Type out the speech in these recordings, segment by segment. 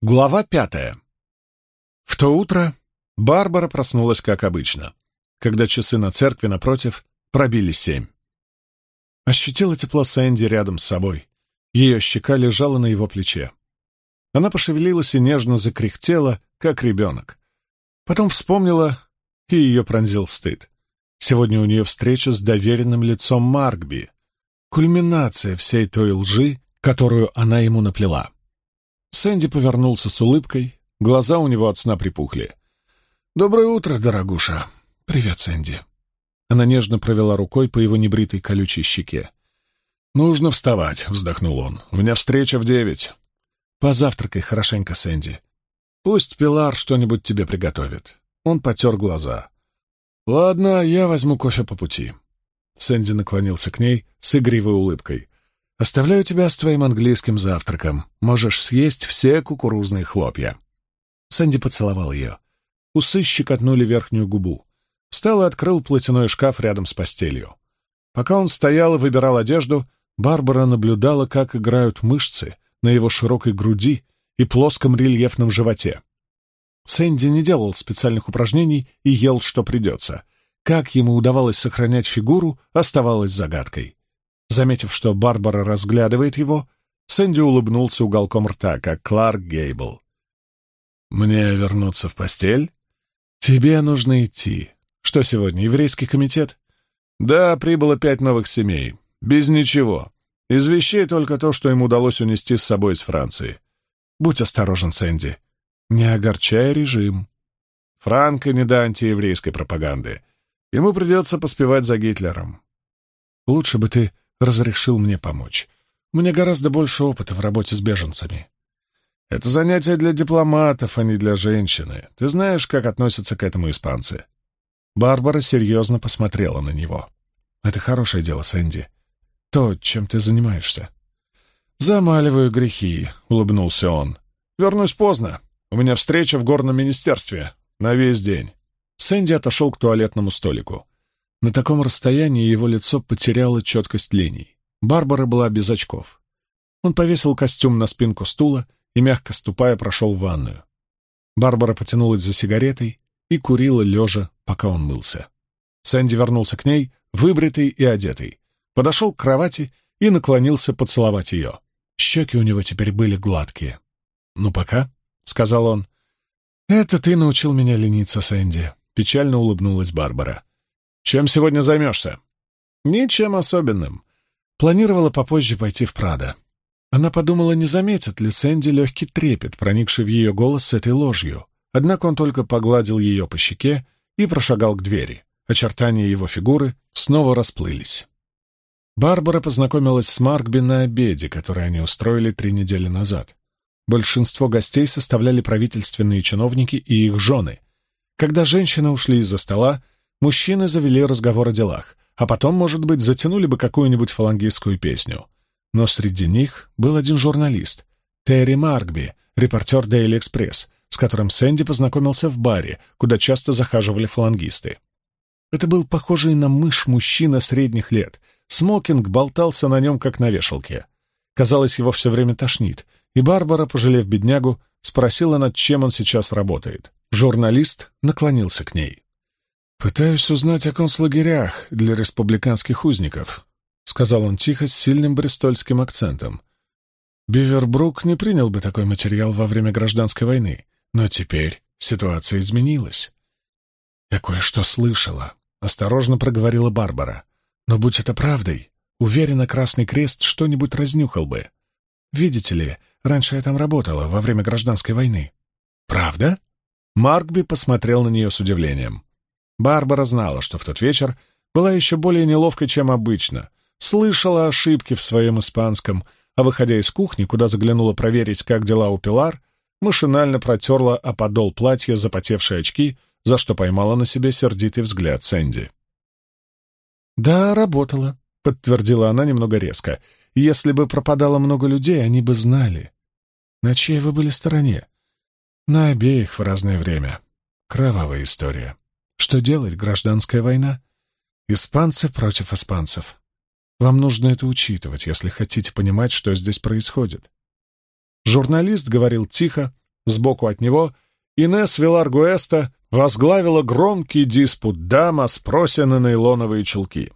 Глава пятая. В то утро Барбара проснулась как обычно, когда часы на церкви напротив пробили семь. Ощутила тепло Сэнди рядом с собой. Ее щека лежала на его плече. Она пошевелилась и нежно закряхтела, как ребенок. Потом вспомнила, и ее пронзил стыд. Сегодня у нее встреча с доверенным лицом Маркби. Кульминация всей той лжи, которую она ему наплела. Сэнди повернулся с улыбкой, глаза у него от сна припухли. «Доброе утро, дорогуша!» «Привет, Сэнди!» Она нежно провела рукой по его небритой колючей щеке. «Нужно вставать», — вздохнул он. «У меня встреча в девять». «Позавтракай хорошенько, Сэнди. Пусть Пилар что-нибудь тебе приготовит». Он потер глаза. «Ладно, я возьму кофе по пути». Сэнди наклонился к ней с игривой улыбкой. Оставляю тебя с твоим английским завтраком. Можешь съесть все кукурузные хлопья». Сэнди поцеловал ее. Усы щекотнули верхнюю губу. Встал и открыл платяной шкаф рядом с постелью. Пока он стоял и выбирал одежду, Барбара наблюдала, как играют мышцы на его широкой груди и плоском рельефном животе. Сэнди не делал специальных упражнений и ел, что придется. Как ему удавалось сохранять фигуру, оставалось загадкой. Заметив, что Барбара разглядывает его, Сэнди улыбнулся уголком рта, как Кларк Гейбл. «Мне вернуться в постель?» «Тебе нужно идти. Что сегодня, еврейский комитет?» «Да, прибыло пять новых семей. Без ничего. Из вещей только то, что им удалось унести с собой из Франции. Будь осторожен, Сэнди. Не огорчай режим. Франко не до антиеврейской пропаганды. Ему придется поспевать за Гитлером. Лучше бы ты разрешил мне помочь. У меня гораздо больше опыта в работе с беженцами. Это занятие для дипломатов, а не для женщины. Ты знаешь, как относятся к этому испанцы?» Барбара серьезно посмотрела на него. «Это хорошее дело, Сэнди. То, чем ты занимаешься». «Замаливаю грехи», — улыбнулся он. «Вернусь поздно. У меня встреча в горном министерстве. На весь день». Сэнди отошел к туалетному столику. На таком расстоянии его лицо потеряло четкость линий. Барбара была без очков. Он повесил костюм на спинку стула и, мягко ступая, прошел в ванную. Барбара потянулась за сигаретой и курила лежа, пока он мылся. Сэнди вернулся к ней, выбритый и одетый, подошел к кровати и наклонился поцеловать ее. Щеки у него теперь были гладкие. «Ну, пока», — сказал он. «Это ты научил меня лениться, Сэнди», — печально улыбнулась Барбара. Чем сегодня займешься?» «Ничем особенным. Планировала попозже пойти в Прадо». Она подумала, не заметит ли Сэнди легкий трепет, проникший в ее голос с этой ложью. Однако он только погладил ее по щеке и прошагал к двери. Очертания его фигуры снова расплылись. Барбара познакомилась с Маркби на обеде, который они устроили три недели назад. Большинство гостей составляли правительственные чиновники и их жены. Когда женщины ушли из-за стола, мужчины завели разговор о делах, а потом, может быть, затянули бы какую-нибудь фалангистскую песню. Но среди них был один журналист, Терри Маркби, репортер Daily Express, с которым Сэнди познакомился в баре, куда часто захаживали фалангисты. Это был похожий на мышь мужчина средних лет. Смокинг болтался на нем, как на вешалке. Казалось, его все время тошнит, и Барбара, пожалев беднягу, спросила, над чем он сейчас работает. Журналист наклонился к ней. «Пытаюсь узнать о концлагерях для республиканских узников», — сказал он тихо с сильным брестольским акцентом. «Бивербрук не принял бы такой материал во время гражданской войны, но теперь ситуация изменилась». «Я кое-что слышала», — осторожно проговорила Барбара. «Но будь это правдой, уверена, Красный Крест что-нибудь разнюхал бы. Видите ли, раньше я там работала во время гражданской войны». «Правда?» Маркби посмотрел на нее с удивлением. Барбара знала, что в тот вечер была еще более неловкой, чем обычно, слышала ошибки в своем испанском, а выходя из кухни, куда заглянула проверить, как дела у Пилар, машинально протерла о подол платья запотевшие очки, за что поймала на себе сердитый взгляд Сэнди. «Да, работала», — подтвердила она немного резко. «Если бы пропадало много людей, они бы знали». «На чьей вы были стороне?» «На обеих в разное время. Кровавая история». Что делать, гражданская война? Испанцы против испанцев. Вам нужно это учитывать, если хотите понимать, что здесь происходит. Журналист говорил тихо, Сбоку от него Инесс Виларгуэста возглавила громкий диспут дама с просены нейлоновые чулки.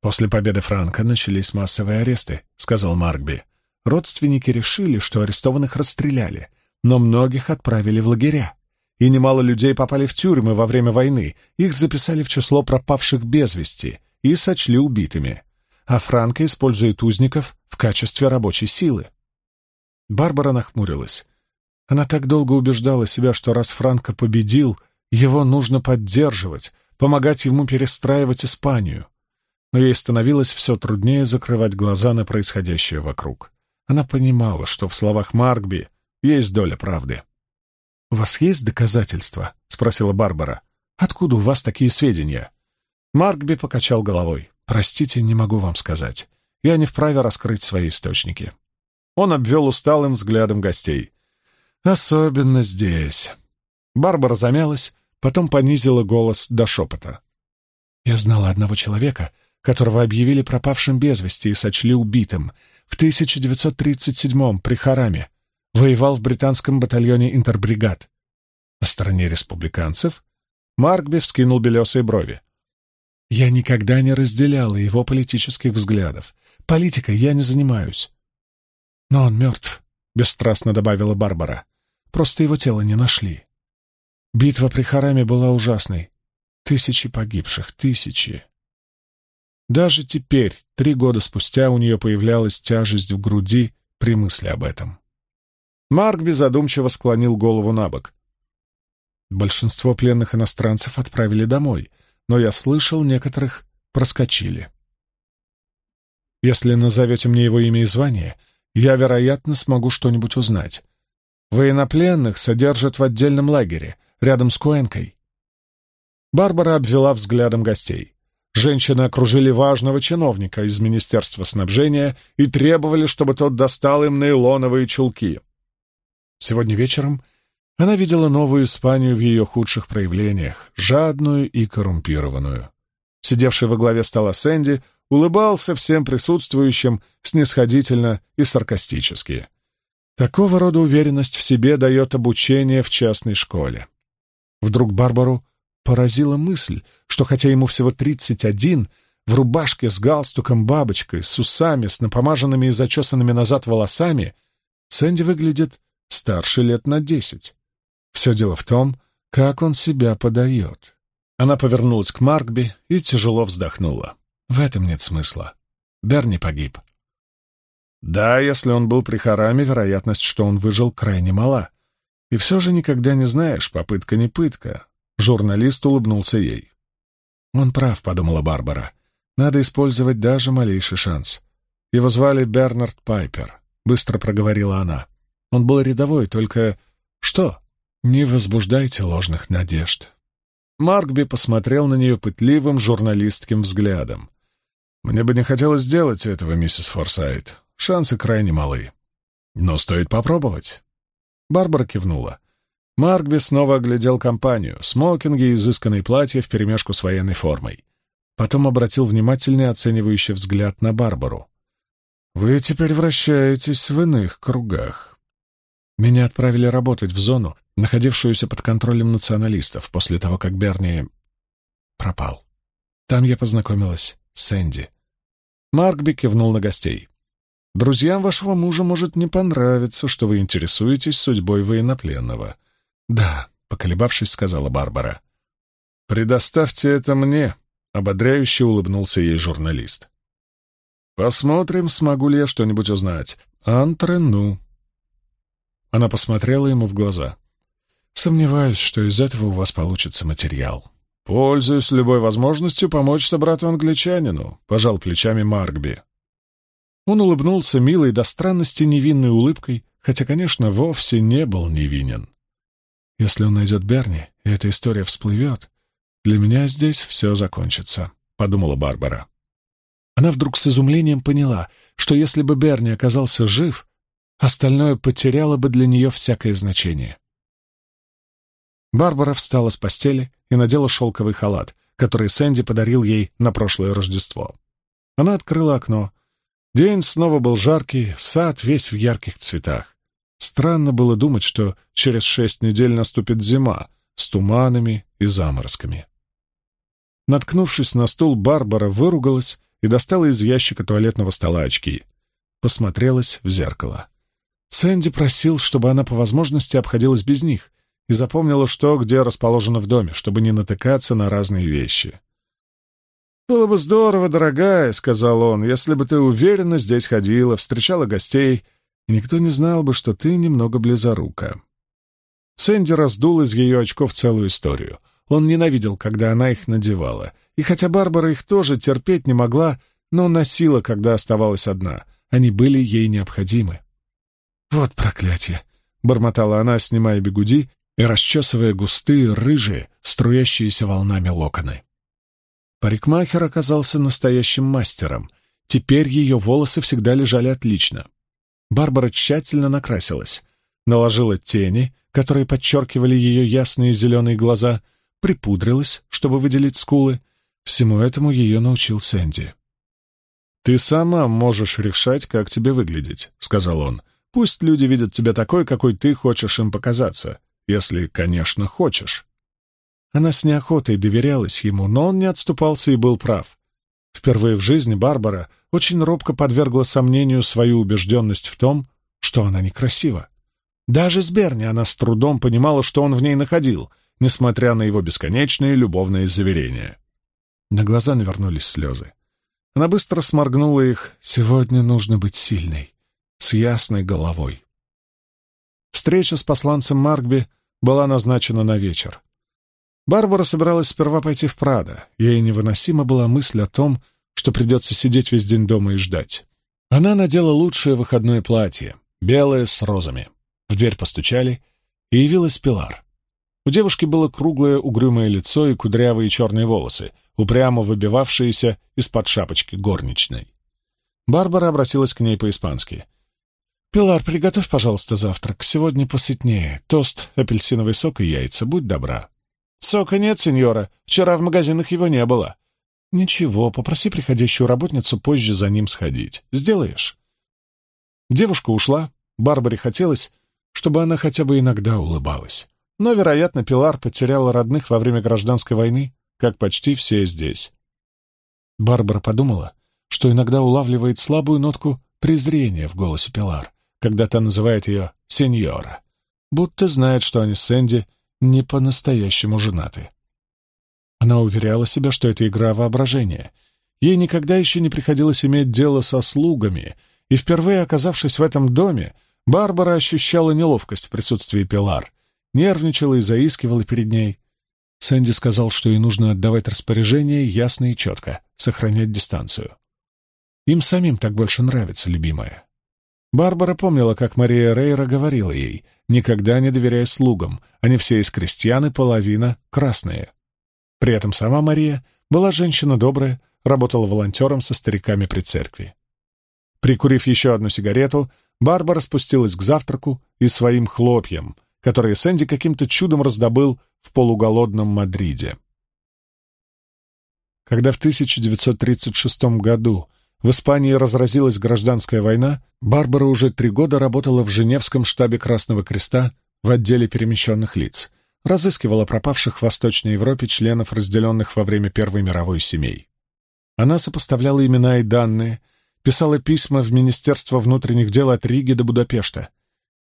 «После победы Франка начались массовые аресты», — сказал Маркби. Родственники решили, что арестованных расстреляли, но многих отправили в лагеря. И немало людей попали в тюрьмы во время войны, их записали в число пропавших без вести и сочли убитыми. А Франко использует узников в качестве рабочей силы. Барбара нахмурилась. Она так долго убеждала себя, что раз Франко победил, его нужно поддерживать, помогать ему перестраивать Испанию. Но ей становилось все труднее закрывать глаза на происходящее вокруг. Она понимала, что в словах Маркби есть доля правды. «У вас есть доказательства?» — спросила Барбара. «Откуда у вас такие сведения?» Маркби покачал головой. «Простите, не могу вам сказать. Я не вправе раскрыть свои источники». Он обвел усталым взглядом гостей. «Особенно здесь». Барбара замялась, потом понизила голос до шепота. «Я знала одного человека, которого объявили пропавшим без вести и сочли убитым в 1937-м при Хараме. Воевал в британском батальоне интербригад. На стороне республиканцев Маркби вскинул белесые брови. Я никогда не разделяла его политических взглядов. Политикой я не занимаюсь. Но он мертв, — бесстрастно добавила Барбара. Просто его тело не нашли. Битва при Хараме была ужасной. Тысячи погибших, тысячи. Даже теперь, три года спустя, у нее появлялась тяжесть в груди при мысли об этом. Марк беззадумчиво склонил голову на бок. Большинство пленных иностранцев отправили домой, но я слышал, некоторых проскочили. Если назовете мне его имя и звание, я, вероятно, смогу что-нибудь узнать. Военнопленных содержат в отдельном лагере, рядом с Куэнкой. Барбара обвела взглядом гостей. Женщины окружили важного чиновника из Министерства снабжения и требовали, чтобы тот достал им нейлоновые чулки. Сегодня вечером она видела новую Испанию в ее худших проявлениях, жадную и коррумпированную. Сидевший во главе стола Сэнди улыбался всем присутствующим снисходительно и саркастически. Такого рода уверенность в себе дает обучение в частной школе. Вдруг Барбару поразила мысль, что хотя ему всего тридцать один, в рубашке с галстуком бабочкой, с усами, с напомаженными и зачесанными назад волосами, Сэнди выглядит старше лет на десять. Все дело в том, как он себя подает. Она повернулась к Маркби и тяжело вздохнула. В этом нет смысла. Берни погиб. Да, если он был при Хараме, вероятность, что он выжил, крайне мала. И все же никогда не знаешь, попытка не пытка. Журналист улыбнулся ей. «Он прав», — подумала Барбара. «Надо использовать даже малейший шанс». Его звали Бернард Пайпер, — быстро проговорила она. Он был рядовой, только... Что? Не возбуждайте ложных надежд. Маркби посмотрел на нее пытливым журналистским взглядом. «Мне бы не хотелось сделать этого, миссис Форсайт. Шансы крайне малы. Но стоит попробовать». Барбара кивнула. Маркби снова оглядел компанию, смокинги и изысканные платья вперемешку с военной формой. Потом обратил внимательный оценивающий взгляд на Барбару. «Вы теперь вращаетесь в иных кругах. Меня отправили работать в зону, находившуюся под контролем националистов, после того, как Берни пропал. Там я познакомилась с Энди. Маркби кивнул на гостей. «Друзьям вашего мужа может не понравиться, что вы интересуетесь судьбой военнопленного. «Да», — поколебавшись, сказала Барбара. «Предоставьте это мне», — ободряюще улыбнулся ей журналист. «Посмотрим, смогу ли я что-нибудь узнать. Антрену». Она посмотрела ему в глаза. «Сомневаюсь, что из этого у вас получится материал». «Пользуюсь любой возможностью помочь собрату-англичанину», — пожал плечами Маркби. Он улыбнулся милой до странности невинной улыбкой, хотя, конечно, вовсе не был невинен. Если он найдет Берни, и эта история всплывет, для меня здесь все закончится», — подумала Барбара. Она вдруг с изумлением поняла, что если бы Берни оказался жив, остальное потеряло бы для нее всякое значение. Барбара встала с постели и надела шелковый халат, который Сэнди подарил ей на прошлое Рождество. Она открыла окно. День снова был жаркий, сад весь в ярких цветах. Странно было думать, что через шесть недель наступит зима с туманами и заморозками. Наткнувшись на стул, Барбара выругалась и достала из ящика туалетного стола очки. Посмотрелась в зеркало. Сэнди просил, чтобы она по возможности обходилась без них и запомнила, что где расположено в доме, чтобы не натыкаться на разные вещи. «Было бы здорово, дорогая», — сказал он, — «если бы ты уверенно здесь ходила, встречала гостей, и никто не знал бы, что ты немного близорука». Сэнди раздул из ее очков целую историю. Он ненавидел, когда она их надевала. И хотя Барбара их тоже терпеть не могла, но носила, когда оставалась одна. Они были ей необходимы. «Вот проклятие!» — бормотала она, снимая бегуди и расчесывая густые, рыжие, струящиеся волнами локоны. Парикмахер оказался настоящим мастером. Теперь ее волосы всегда лежали отлично. Барбара тщательно накрасилась, наложила тени, которые подчеркивали ее ясные зеленые глаза, припудрилась, чтобы выделить скулы. Всему этому ее научил Сэнди. «Ты сама можешь решать, как тебе выглядеть», — сказал он. «Пусть люди видят тебя такой, какой ты хочешь им показаться, если, конечно, хочешь». Она с неохотой доверялась ему, но он не отступался и был прав. Впервые в жизни Барбара очень робко подвергла сомнению свою убежденность в том, что она некрасива. Даже с Берни она с трудом понимала, что он в ней находил, несмотря на его бесконечные любовные заверения. На глаза навернулись слезы. Она быстро сморгнула их. «Сегодня нужно быть сильной, с ясной головой». Встреча с посланцем Маркби была назначена на вечер. Барбара собиралась сперва пойти в Прадо. Ей невыносима была мысль о том, что придется сидеть весь день дома и ждать. Она надела лучшее выходное платье, белое с розами. В дверь постучали, и явилась Пилар. У девушки было круглое угрюмое лицо и кудрявые черные волосы, упрямо выбивавшиеся из-под шапочки горничной. Барбара обратилась к ней по-испански. «Пилар, приготовь, пожалуйста, завтрак. Сегодня посытнее. Тост, апельсиновый сок и яйца. Будь добра». «Сока нет, сеньора. Вчера в магазинах его не было». «Ничего, попроси приходящую работницу позже за ним сходить. Сделаешь?» Девушка ушла. Барбаре хотелось, чтобы она хотя бы иногда улыбалась. Но, вероятно, Пилар потеряла родных во время гражданской войны, как почти все здесь. Барбара подумала, что иногда улавливает слабую нотку презрения в голосе Пилар, когда та называет ее «сеньора», будто знает, что они с Сэнди — не по-настоящему женаты. Она уверяла себя, что это игра воображения. Ей никогда еще не приходилось иметь дело со слугами, и впервые оказавшись в этом доме, Барбара ощущала неловкость в присутствии Пилар, нервничала и заискивала перед ней. Сэнди сказал, что ей нужно отдавать распоряжения ясно и четко, сохранять дистанцию. Им самим так больше нравится, любимая. Барбара помнила, как Мария Рейра говорила ей, никогда не доверяй слугам, они все из крестьян и половина красные. При этом сама Мария была женщина добрая, работала волонтером со стариками при церкви. Прикурив еще одну сигарету, Барбара спустилась к завтраку и своим хлопьям, которые Сэнди каким-то чудом раздобыл в полуголодном Мадриде. Когда в 1936 году в Испании разразилась гражданская война, Барбара уже три года работала в Женевском штабе Красного Креста в отделе перемещенных лиц, разыскивала пропавших в Восточной Европе членов разделенных во время Первой мировой семей. Она сопоставляла имена и данные, писала письма в Министерство внутренних дел от Риги до Будапешта.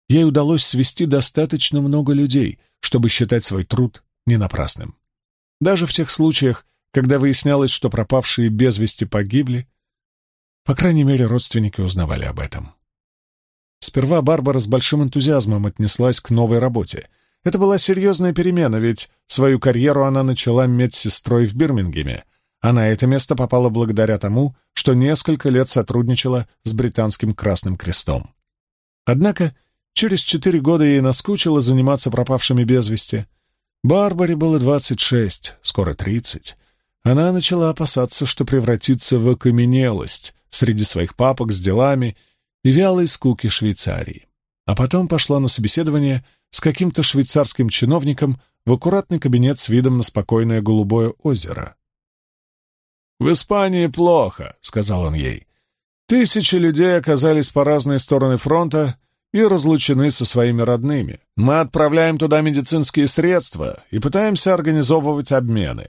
Ей удалось свести достаточно много людей, чтобы считать свой труд не напрасным. Даже в тех случаях, когда выяснялось, что пропавшие без вести погибли, по крайней мере, родственники узнавали об этом. Сперва Барбара с большим энтузиазмом отнеслась к новой работе. Это была серьезная перемена, ведь свою карьеру она начала медсестрой в Бирмингеме, а на это место попала благодаря тому, что несколько лет сотрудничала с британским Красным Крестом. Однако через четыре года ей наскучило заниматься пропавшими без вести. Барбаре было двадцать шесть, скоро тридцать. Она начала опасаться, что превратится в окаменелость, среди своих папок с делами и вялой скуки Швейцарии. А потом пошла на собеседование с каким-то швейцарским чиновником в аккуратный кабинет с видом на спокойное голубое озеро. «В Испании плохо», — сказал он ей. «Тысячи людей оказались по разные стороны фронта, и разлучены со своими родными. Мы отправляем туда медицинские средства и пытаемся организовывать обмены.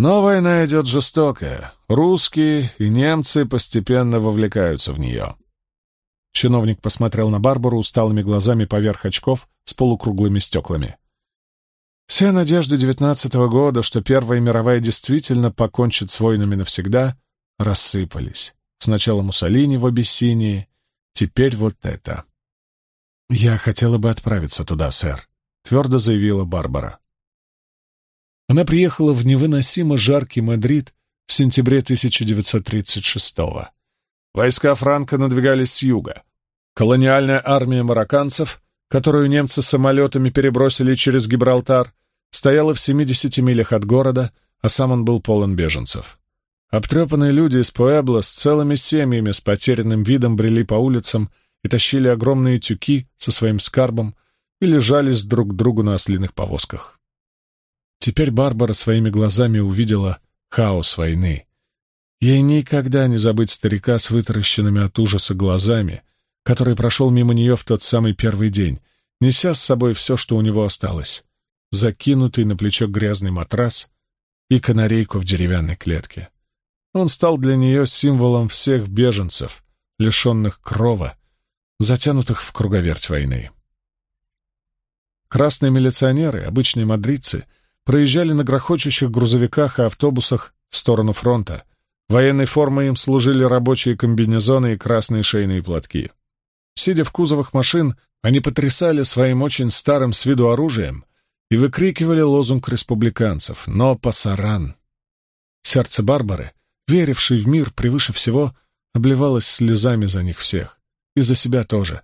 Но война идет жестокая. Русские и немцы постепенно вовлекаются в нее. Чиновник посмотрел на Барбару усталыми глазами поверх очков с полукруглыми стеклами. Все надежды девятнадцатого года, что Первая мировая действительно покончит с войнами навсегда, рассыпались. Сначала Муссолини в Абиссинии, теперь вот это. «Я хотела бы отправиться туда, сэр», — твердо заявила Барбара. Она приехала в невыносимо жаркий Мадрид в сентябре 1936-го. Войска Франка надвигались с юга. Колониальная армия марокканцев, которую немцы самолетами перебросили через Гибралтар, стояла в 70 милях от города, а сам он был полон беженцев. Обтрепанные люди из Пуэбло с целыми семьями с потерянным видом брели по улицам и тащили огромные тюки со своим скарбом и лежались друг к другу на ослиных повозках. Теперь Барбара своими глазами увидела хаос войны. Ей никогда не забыть старика с вытаращенными от ужаса глазами, который прошел мимо нее в тот самый первый день, неся с собой все, что у него осталось, закинутый на плечо грязный матрас и канарейку в деревянной клетке. Он стал для нее символом всех беженцев, лишенных крова, затянутых в круговерть войны. Красные милиционеры, обычные мадридцы, проезжали на грохочущих грузовиках и автобусах в сторону фронта. Военной формой им служили рабочие комбинезоны и красные шейные платки. Сидя в кузовах машин, они потрясали своим очень старым с виду оружием и выкрикивали лозунг республиканцев «Но пасаран!». Сердце Барбары, верившей в мир превыше всего, обливалось слезами за них всех и за себя тоже,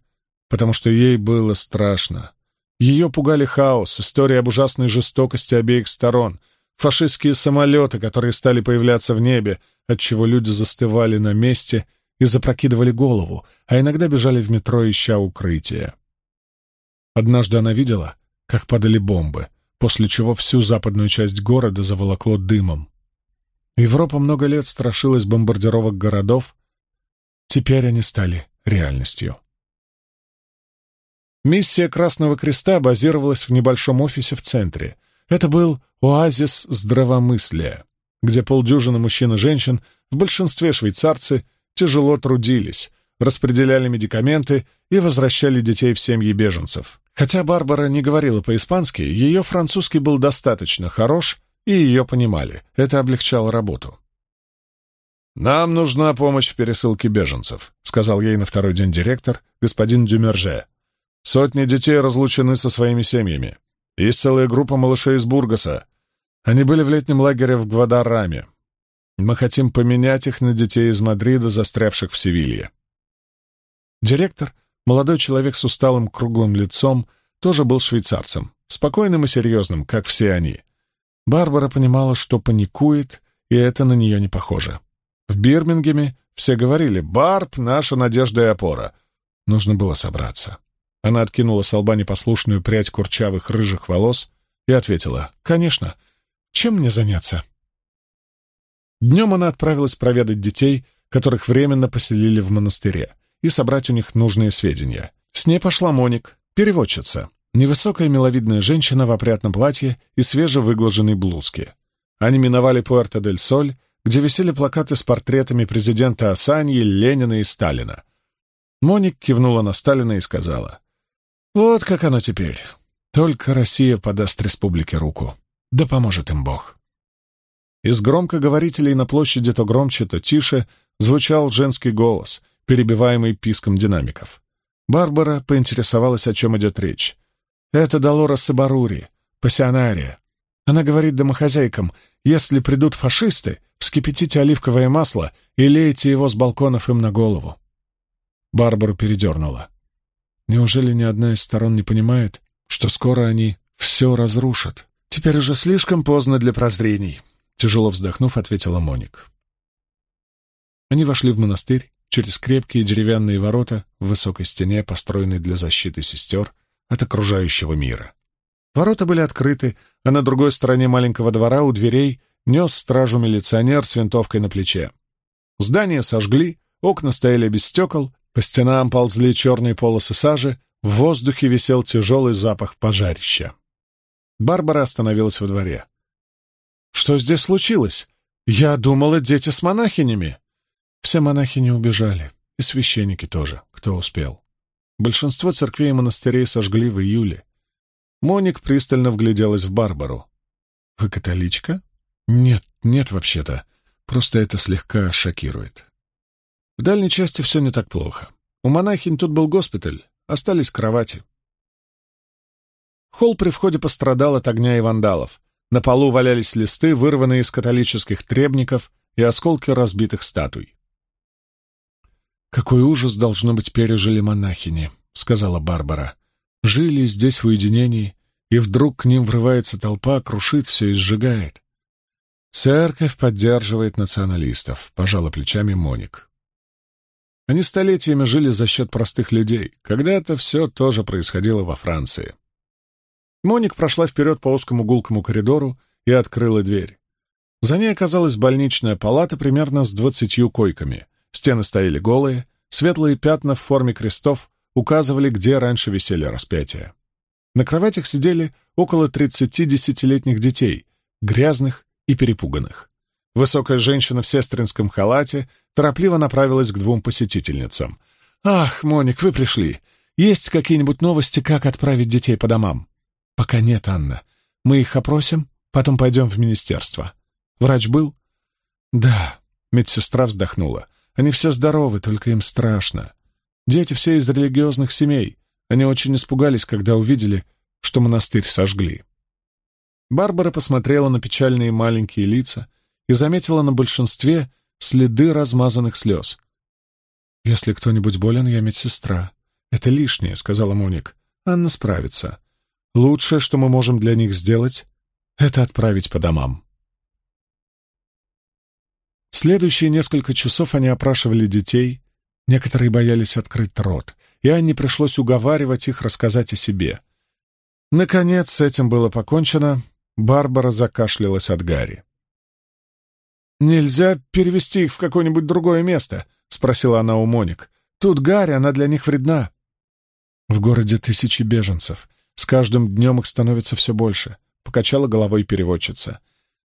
потому что ей было страшно. Ее пугали хаос, история об ужасной жестокости обеих сторон, фашистские самолеты, которые стали появляться в небе, отчего люди застывали на месте и запрокидывали голову, а иногда бежали в метро, ища укрытия. Однажды она видела, как падали бомбы, после чего всю западную часть города заволокло дымом. Европа много лет страшилась бомбардировок городов, теперь они стали реальностью. Миссия Красного Креста базировалась в небольшом офисе в центре. Это был оазис здравомыслия, где полдюжины мужчин и женщин, в большинстве швейцарцы, тяжело трудились, распределяли медикаменты и возвращали детей в семьи беженцев. Хотя Барбара не говорила по-испански, ее французский был достаточно хорош, и ее понимали. Это облегчало работу. «Нам нужна помощь в пересылке беженцев», — сказал ей на второй день директор, господин Дюмерже. «Сотни детей разлучены со своими семьями. Есть целая группа малышей из Бургаса. Они были в летнем лагере в Гвадараме. Мы хотим поменять их на детей из Мадрида, застрявших в Севилье». Директор, молодой человек с усталым круглым лицом, тоже был швейцарцем, спокойным и серьезным, как все они. Барбара понимала, что паникует, и это на нее не похоже. В Бирмингеме все говорили «Барб — наша надежда и опора». Нужно было собраться. Она откинула с лба непослушную прядь курчавых рыжих волос и ответила «Конечно. Чем мне заняться?» Днем она отправилась проведать детей, которых временно поселили в монастыре, и собрать у них нужные сведения. С ней пошла Моник, переводчица, невысокая миловидная женщина в опрятном платье и свежевыглаженной блузке. Они миновали Пуэрто-дель-Соль где висели плакаты с портретами президента Асаньи, Ленина и Сталина. Моник кивнула на Сталина и сказала, «Вот как оно теперь. Только Россия подаст республике руку. Да поможет им Бог». Из громкоговорителей на площади то громче, то тише звучал женский голос, перебиваемый писком динамиков. Барбара поинтересовалась, о чем идет речь. «Это Долора Сабарури, пассионария. Она говорит домохозяйкам, если придут фашисты, вскипятите оливковое масло и лейте его с балконов им на голову. Барбару передернула. Неужели ни одна из сторон не понимает, что скоро они все разрушат? Теперь уже слишком поздно для прозрений, тяжело вздохнув, ответила Моник. Они вошли в монастырь через крепкие деревянные ворота в высокой стене, построенной для защиты сестер от окружающего мира. Ворота были открыты, а на другой стороне маленького двора у дверей нес стражу милиционер с винтовкой на плече. Здание сожгли, окна стояли без стекол, По стенам ползли черные полосы сажи, в воздухе висел тяжелый запах пожарища. Барбара остановилась во дворе. «Что здесь случилось? Я думала, дети с монахинями». Все монахини убежали, и священники тоже, кто успел. Большинство церквей и монастырей сожгли в июле. Моник пристально вгляделась в Барбару. «Вы католичка?» «Нет, нет, вообще-то. Просто это слегка шокирует». В дальней части все не так плохо. У монахинь тут был госпиталь, остались кровати. Холл при входе пострадал от огня и вандалов. На полу валялись листы, вырванные из католических требников и осколки разбитых статуй. «Какой ужас, должно быть, пережили монахини», — сказала Барбара. «Жили здесь в уединении, и вдруг к ним врывается толпа, крушит все и сжигает». «Церковь поддерживает националистов», — пожала плечами Моник. Они столетиями жили за счет простых людей. Когда-то все тоже происходило во Франции. Моник прошла вперед по узкому гулкому коридору и открыла дверь. За ней оказалась больничная палата примерно с двадцатью койками — Стены стояли голые, светлые пятна в форме крестов указывали, где раньше висели распятия. На кроватях сидели около тридцати десятилетних детей, грязных и перепуганных. Высокая женщина в сестринском халате торопливо направилась к двум посетительницам. «Ах, Моник, вы пришли! Есть какие-нибудь новости, как отправить детей по домам?» «Пока нет, Анна. Мы их опросим, потом пойдем в министерство. Врач был?» «Да», — медсестра вздохнула. Они все здоровы, только им страшно. Дети все из религиозных семей. Они очень испугались, когда увидели, что монастырь сожгли. Барбара посмотрела на печальные маленькие лица и заметила на большинстве следы размазанных слез. «Если кто-нибудь болен, я медсестра. Это лишнее», — сказала Моник. «Анна справится. Лучшее, что мы можем для них сделать, — это отправить по домам». Следующие несколько часов они опрашивали детей. Некоторые боялись открыть рот, и Анне пришлось уговаривать их рассказать о себе. Наконец, с этим было покончено. Барбара закашлялась от Гарри. «Нельзя перевести их в какое-нибудь другое место?» — спросила она у Моник. «Тут Гарри, она для них вредна». «В городе тысячи беженцев. С каждым днем их становится все больше», — покачала головой переводчица.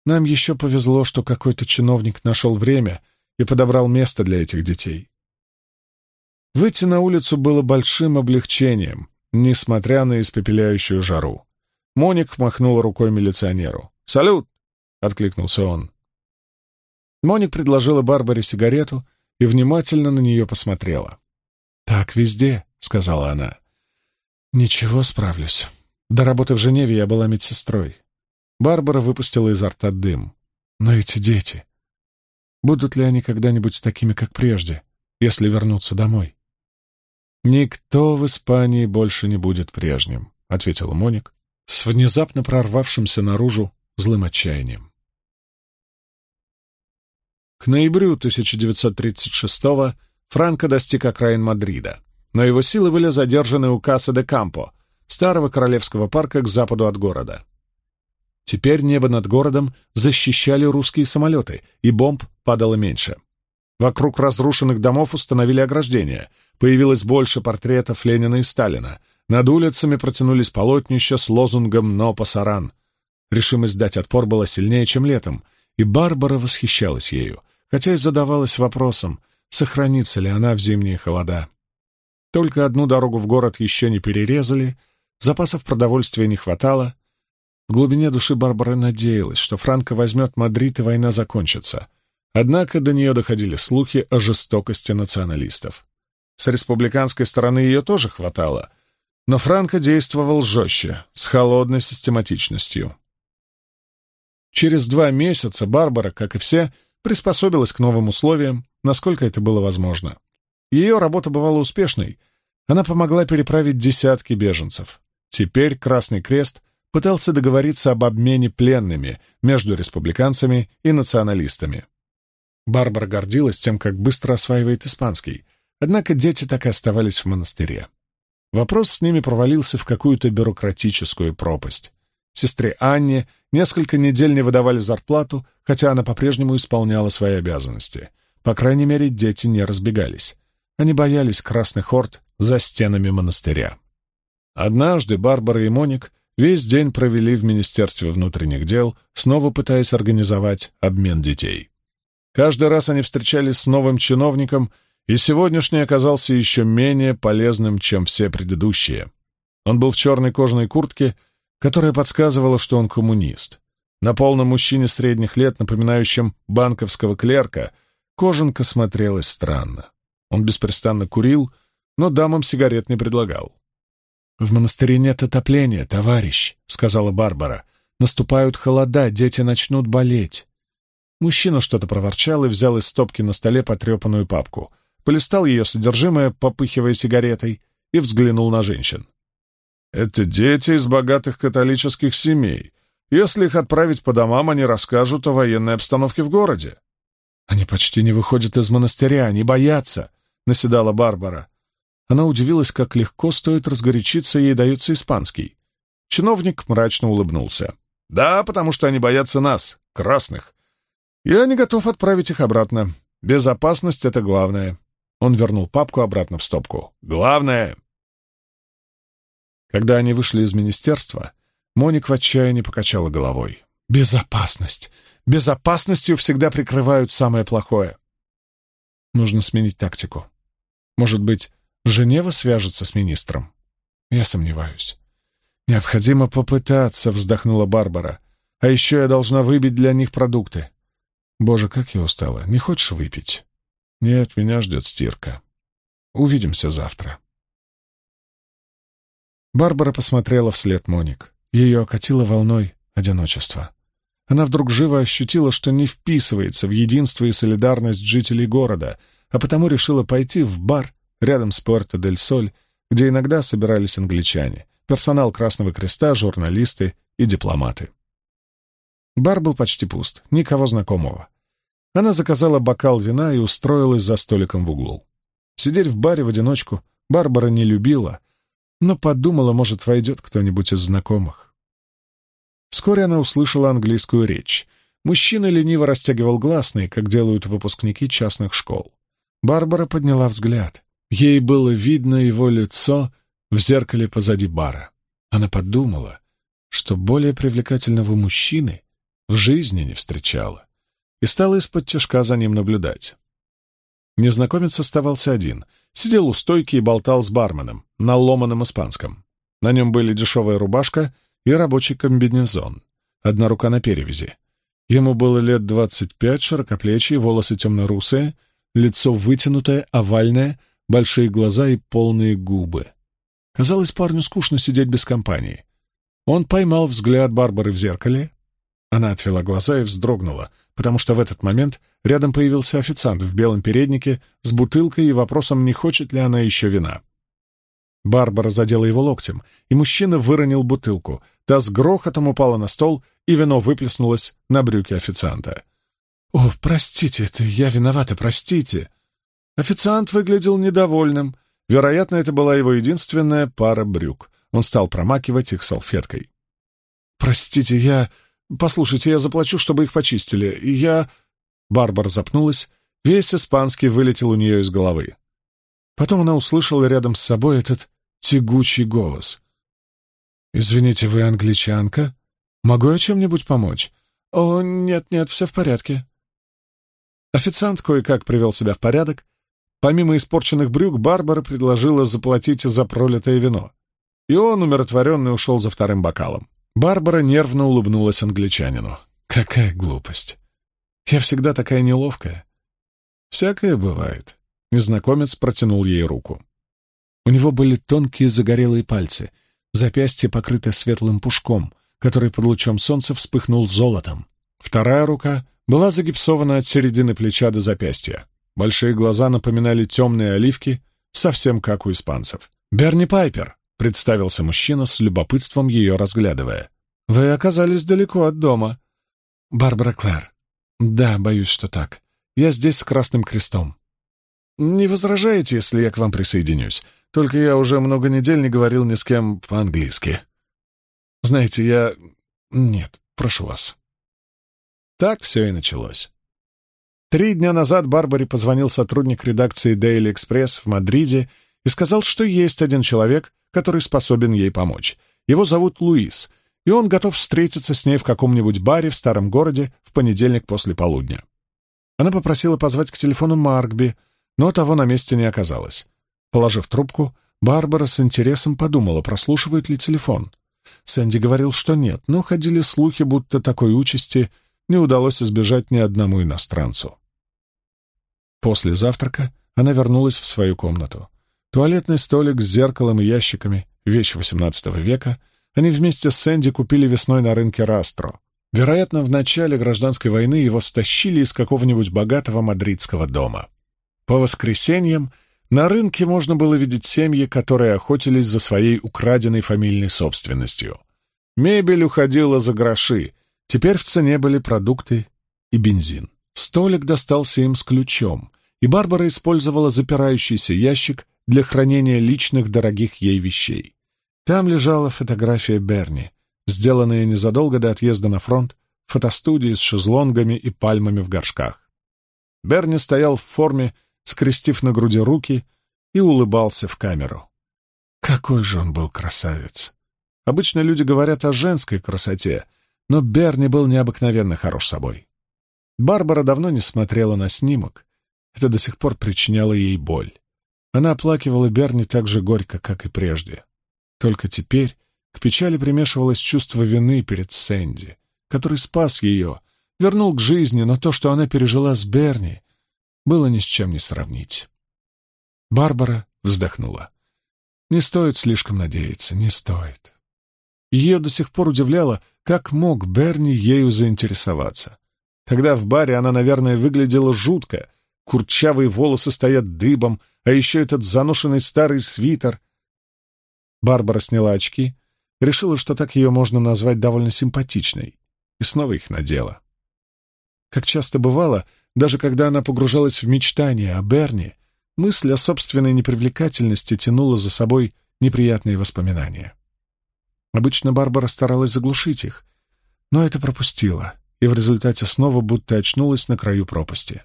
Нам еще повезло, что какой-то чиновник нашел время и подобрал место для этих детей. Выйти на улицу было большим облегчением, несмотря на испепеляющую жару. Моник махнул рукой милиционеру. «Салют!» — откликнулся он. Моник предложила Барбаре сигарету и внимательно на нее посмотрела. «Так везде», — сказала она. «Ничего, справлюсь. До работы в Женеве я была медсестрой. Барбара выпустила изо рта дым. Но эти дети... Будут ли они когда-нибудь такими, как прежде, если вернуться домой? «Никто в Испании больше не будет прежним», — ответила Моник с внезапно прорвавшимся наружу злым отчаянием. К ноябрю 1936-го Франко достиг окраин Мадрида, но его силы были задержаны у Каса де Кампо, старого королевского парка к западу от города. Теперь небо над городом защищали русские самолеты, и бомб падало меньше. Вокруг разрушенных домов установили ограждения. Появилось больше портретов Ленина и Сталина. Над улицами протянулись полотнища с лозунгом «Но пасаран». Решимость дать отпор была сильнее, чем летом, и Барбара восхищалась ею, хотя и задавалась вопросом, сохранится ли она в зимние холода. Только одну дорогу в город еще не перерезали, запасов продовольствия не хватало — в глубине души Барбара надеялась, что Франко возьмет Мадрид и война закончится. Однако до нее доходили слухи о жестокости националистов. С республиканской стороны ее тоже хватало, но Франко действовал жестче, с холодной систематичностью. Через два месяца Барбара, как и все, приспособилась к новым условиям, насколько это было возможно. Ее работа бывала успешной. Она помогла переправить десятки беженцев. Теперь Красный Крест пытался договориться об обмене пленными между республиканцами и националистами. Барбара гордилась тем, как быстро осваивает испанский, однако дети так и оставались в монастыре. Вопрос с ними провалился в какую-то бюрократическую пропасть. Сестре Анне несколько недель не выдавали зарплату, хотя она по-прежнему исполняла свои обязанности. По крайней мере, дети не разбегались. Они боялись красных орд за стенами монастыря. Однажды Барбара и Моник весь день провели в Министерстве внутренних дел, снова пытаясь организовать обмен детей. Каждый раз они встречались с новым чиновником, и сегодняшний оказался еще менее полезным, чем все предыдущие. Он был в черной кожаной куртке, которая подсказывала, что он коммунист. На полном мужчине средних лет, напоминающем банковского клерка, кожанка смотрелась странно. Он беспрестанно курил, но дамам сигарет не предлагал. «В монастыре нет отопления, товарищ», — сказала Барбара. «Наступают холода, дети начнут болеть». Мужчина что-то проворчал и взял из стопки на столе потрепанную папку, полистал ее содержимое, попыхивая сигаретой, и взглянул на женщин. «Это дети из богатых католических семей. Если их отправить по домам, они расскажут о военной обстановке в городе». «Они почти не выходят из монастыря, они боятся», — наседала Барбара. Она удивилась, как легко стоит разгорячиться, ей дается испанский. Чиновник мрачно улыбнулся. «Да, потому что они боятся нас, красных. Я не готов отправить их обратно. Безопасность — это главное». Он вернул папку обратно в стопку. «Главное!» Когда они вышли из министерства, Моник в отчаянии покачала головой. «Безопасность! Безопасностью всегда прикрывают самое плохое. Нужно сменить тактику. Может быть, Женева свяжется с министром? Я сомневаюсь. Необходимо попытаться, вздохнула Барбара. А еще я должна выбить для них продукты. Боже, как я устала. Не хочешь выпить? Нет, меня ждет стирка. Увидимся завтра. Барбара посмотрела вслед Моник. Ее окатило волной одиночества. Она вдруг живо ощутила, что не вписывается в единство и солидарность жителей города, а потому решила пойти в бар рядом с Пуэрто-дель-Соль, где иногда собирались англичане, персонал Красного Креста, журналисты и дипломаты. Бар был почти пуст, никого знакомого. Она заказала бокал вина и устроилась за столиком в углу. Сидеть в баре в одиночку Барбара не любила, но подумала, может, войдет кто-нибудь из знакомых. Вскоре она услышала английскую речь. Мужчина лениво растягивал гласные, как делают выпускники частных школ. Барбара подняла взгляд. Ей было видно его лицо в зеркале позади бара. Она подумала, что более привлекательного мужчины в жизни не встречала, и стала из-под тяжка за ним наблюдать. Незнакомец оставался один, сидел у стойки и болтал с барменом на ломаном испанском. На нем были дешевая рубашка и рабочий комбинезон, одна рука на перевязи. Ему было лет двадцать пять, широкоплечие, волосы темно-русые, лицо вытянутое, овальное, большие глаза и полные губы. Казалось, парню скучно сидеть без компании. Он поймал взгляд Барбары в зеркале. Она отвела глаза и вздрогнула, потому что в этот момент рядом появился официант в белом переднике с бутылкой и вопросом, не хочет ли она еще вина. Барбара задела его локтем, и мужчина выронил бутылку. Та с грохотом упала на стол, и вино выплеснулось на брюки официанта. «О, простите, это я виновата, простите!» Официант выглядел недовольным. Вероятно, это была его единственная пара брюк. Он стал промакивать их салфеткой. «Простите, я... Послушайте, я заплачу, чтобы их почистили. Я...» Барбара запнулась. Весь испанский вылетел у нее из головы. Потом она услышала рядом с собой этот тягучий голос. «Извините, вы англичанка? Могу я чем-нибудь помочь?» «О, нет-нет, все в порядке». Официант кое-как привел себя в порядок, Помимо испорченных брюк, Барбара предложила заплатить за пролитое вино. И он, умиротворенный, ушел за вторым бокалом. Барбара нервно улыбнулась англичанину. «Какая глупость! Я всегда такая неловкая!» «Всякое бывает». Незнакомец протянул ей руку. У него были тонкие загорелые пальцы, запястье покрыто светлым пушком, который под лучом солнца вспыхнул золотом. Вторая рука была загипсована от середины плеча до запястья. Большие глаза напоминали темные оливки, совсем как у испанцев. «Берни Пайпер», — представился мужчина с любопытством ее разглядывая. «Вы оказались далеко от дома». «Барбара Клэр». «Да, боюсь, что так. Я здесь с Красным Крестом». «Не возражаете, если я к вам присоединюсь? Только я уже много недель не говорил ни с кем по-английски». «Знаете, я... Нет, прошу вас». Так все и началось. Три дня назад Барбаре позвонил сотрудник редакции Daily Express в Мадриде и сказал, что есть один человек, который способен ей помочь. Его зовут Луис, и он готов встретиться с ней в каком-нибудь баре в старом городе в понедельник после полудня. Она попросила позвать к телефону Маркби, но того на месте не оказалось. Положив трубку, Барбара с интересом подумала, прослушивает ли телефон. Сэнди говорил, что нет, но ходили слухи, будто такой участи не удалось избежать ни одному иностранцу. После завтрака она вернулась в свою комнату. Туалетный столик с зеркалом и ящиками, вещь XVIII века, они вместе с Сэнди купили весной на рынке Растро. Вероятно, в начале гражданской войны его стащили из какого-нибудь богатого мадридского дома. По воскресеньям на рынке можно было видеть семьи, которые охотились за своей украденной фамильной собственностью. Мебель уходила за гроши, теперь в цене были продукты и бензин. Столик достался им с ключом, и Барбара использовала запирающийся ящик для хранения личных дорогих ей вещей. Там лежала фотография Берни, сделанная незадолго до отъезда на фронт, фотостудии с шезлонгами и пальмами в горшках. Берни стоял в форме, скрестив на груди руки, и улыбался в камеру. Какой же он был красавец! Обычно люди говорят о женской красоте, но Берни был необыкновенно хорош собой. Барбара давно не смотрела на снимок. Это до сих пор причиняло ей боль. Она оплакивала Берни так же горько, как и прежде. Только теперь к печали примешивалось чувство вины перед Сэнди, который спас ее, вернул к жизни, но то, что она пережила с Берни, было ни с чем не сравнить. Барбара вздохнула. Не стоит слишком надеяться, не стоит. Ее до сих пор удивляло, как мог Берни ею заинтересоваться. Тогда в баре она, наверное, выглядела жутко. Курчавые волосы стоят дыбом, а еще этот заношенный старый свитер. Барбара сняла очки, решила, что так ее можно назвать довольно симпатичной, и снова их надела. Как часто бывало, даже когда она погружалась в мечтания о Берни, мысль о собственной непривлекательности тянула за собой неприятные воспоминания. Обычно Барбара старалась заглушить их, но это пропустила, и в результате снова будто очнулась на краю пропасти.